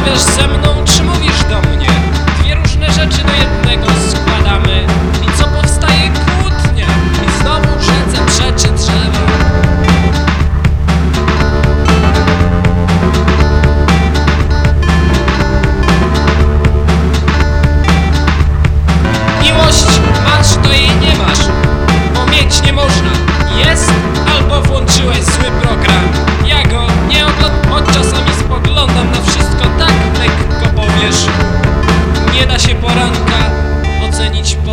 zostawisz ze mną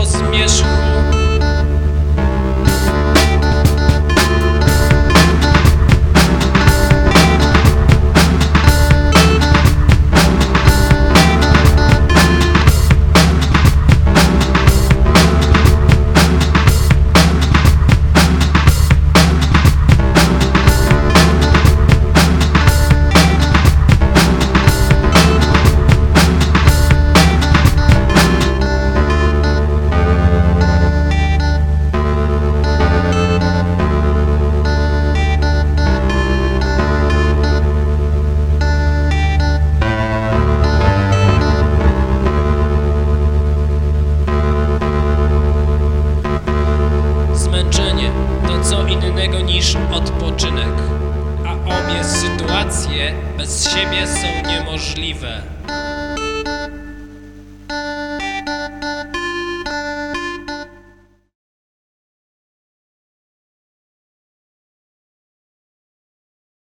насмешку to co innego niż odpoczynek, a obie sytuacje bez siebie są niemożliwe.